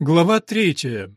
Глава третья.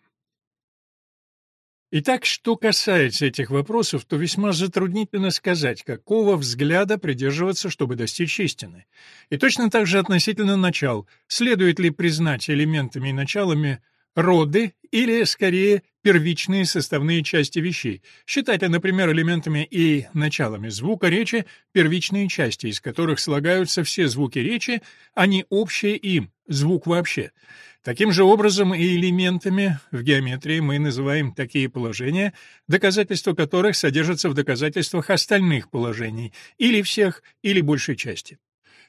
Итак, что касается этих вопросов, то весьма затруднительно сказать, какого взгляда придерживаться, чтобы достичь истины. И точно так же относительно начал, следует ли признать элементами и началами роды или, скорее, первичные составные части вещей, считать, например, элементами и началами звука речи первичные части, из которых слагаются все звуки речи, а не общее им, звук вообще — Таким же образом и элементами в геометрии мы называем такие положения, доказательства которых содержатся в доказательствах остальных положений, или всех, или большей части.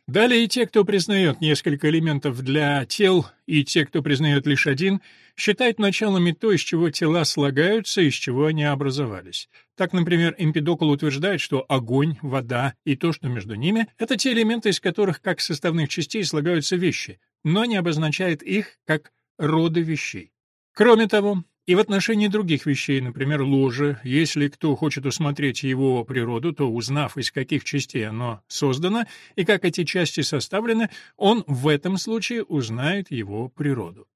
Далее и те, кто признает несколько элементов для тел, и те, кто признает лишь один, считают началами то, из чего тела слагаются, из чего они образовались. Так, например, Эмпидокл утверждает, что огонь, вода и то, что между ними — это те элементы, из которых как составных частей слагаются вещи, но не обозначает их как роды вещей. Кроме того, и в отношении других вещей, например, ложе, если кто хочет усмотреть его природу, то, узнав, из каких частей оно создано и как эти части составлены, он в этом случае узнает его природу.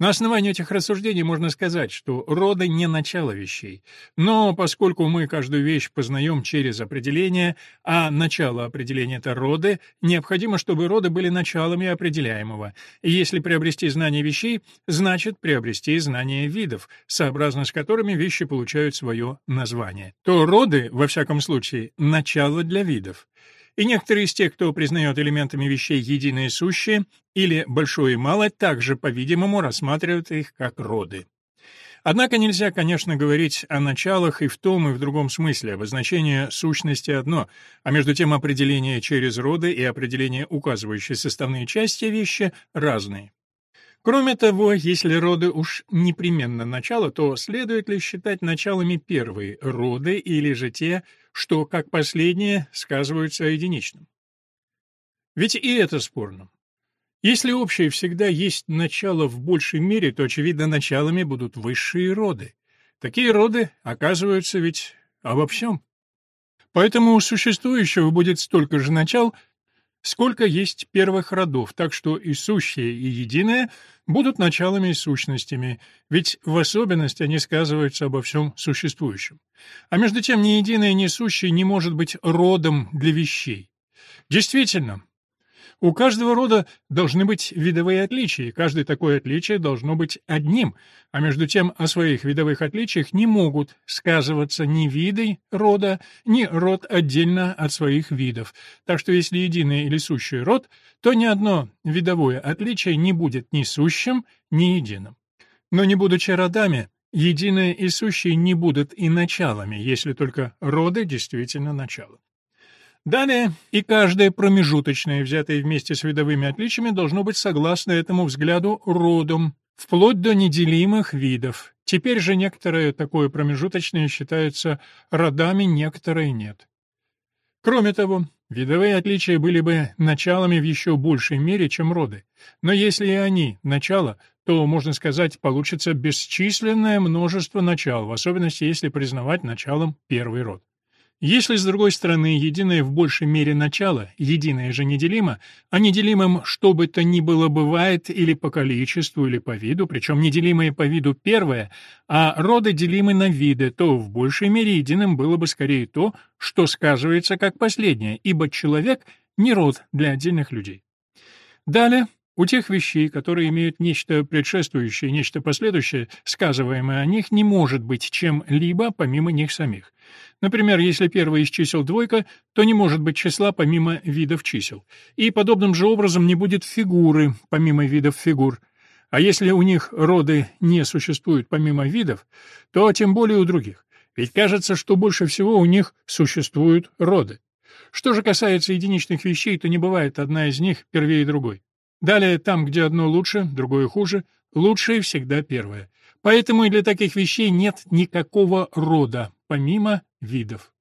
На основании этих рассуждений можно сказать, что роды не начало вещей. Но поскольку мы каждую вещь познаем через определение, а начало определения — это роды, необходимо, чтобы роды были началами определяемого. И если приобрести знание вещей, значит приобрести знание видов, сообразно с которыми вещи получают свое название. То роды, во всяком случае, начало для видов и некоторые из тех, кто признает элементами вещей единое сущее, или большое и малое, также, по-видимому, рассматривают их как роды. Однако нельзя, конечно, говорить о началах и в том, и в другом смысле. Обозначение сущности одно, а между тем определение через роды и определение, указывающие составные части вещи, разные. Кроме того, если роды уж непременно начало, то следует ли считать началами первые роды или же те, что, как последние, сказываются о единичном? Ведь и это спорно. Если общее всегда есть начало в большей мере, то, очевидно, началами будут высшие роды. Такие роды оказываются ведь обо всем. Поэтому у существующего будет столько же начал, сколько есть первых родов, так что и сущее, и единое будут началами и сущностями, ведь в особенности они сказываются обо всем существующем. А между тем ни единое, ни сущее не может быть родом для вещей. Действительно, у каждого рода должны быть видовые отличия, и каждое такое отличие должно быть одним, а между тем о своих видовых отличиях не могут сказываться ни виды рода, ни род отдельно от своих видов. Так что если единый или сущий род, то ни одно видовое отличие не будет ни сущим, ни единым. Но не будучи родами, единое и сущее не будут и началами, если только роды действительно начало. Далее, и каждое промежуточное, взятое вместе с видовыми отличиями, должно быть согласно этому взгляду родом, вплоть до неделимых видов. Теперь же некоторые такое промежуточное считаются родами, некоторые нет. Кроме того, видовые отличия были бы началами в еще большей мере, чем роды. Но если и они — начало, то, можно сказать, получится бесчисленное множество начал, в особенности если признавать началом первый род. Если, с другой стороны, единое в большей мере начало, единое же неделимо, а неделимым что бы то ни было бывает или по количеству, или по виду, причем неделимое по виду первое, а роды делимы на виды, то в большей мере единым было бы скорее то, что сказывается как последнее, ибо человек — не род для отдельных людей. Далее, у тех вещей, которые имеют нечто предшествующее, нечто последующее, сказываемое о них не может быть чем-либо помимо них самих. Например, если первое из чисел двойка, то не может быть числа помимо видов чисел. И подобным же образом не будет фигуры помимо видов фигур. А если у них роды не существуют помимо видов, то тем более у других. Ведь кажется, что больше всего у них существуют роды. Что же касается единичных вещей, то не бывает одна из них первее другой. Далее, там, где одно лучше, другое хуже, лучшее всегда первое. Поэтому и для таких вещей нет никакого рода, помимо видов.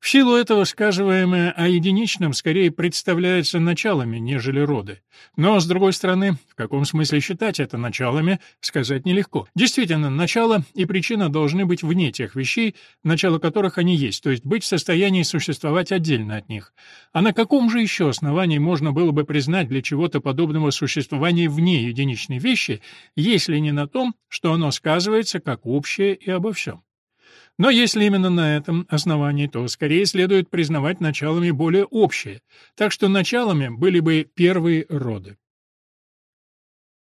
В силу этого сказываемое о единичном скорее представляется началами, нежели роды. Но, с другой стороны, в каком смысле считать это началами, сказать нелегко. Действительно, начало и причина должны быть вне тех вещей, начало которых они есть, то есть быть в состоянии существовать отдельно от них. А на каком же еще основании можно было бы признать для чего-то подобного существования вне единичной вещи, если не на том, что оно сказывается как общее и обо всем? Но если именно на этом основании, то скорее следует признавать началами более общие, так что началами были бы первые роды.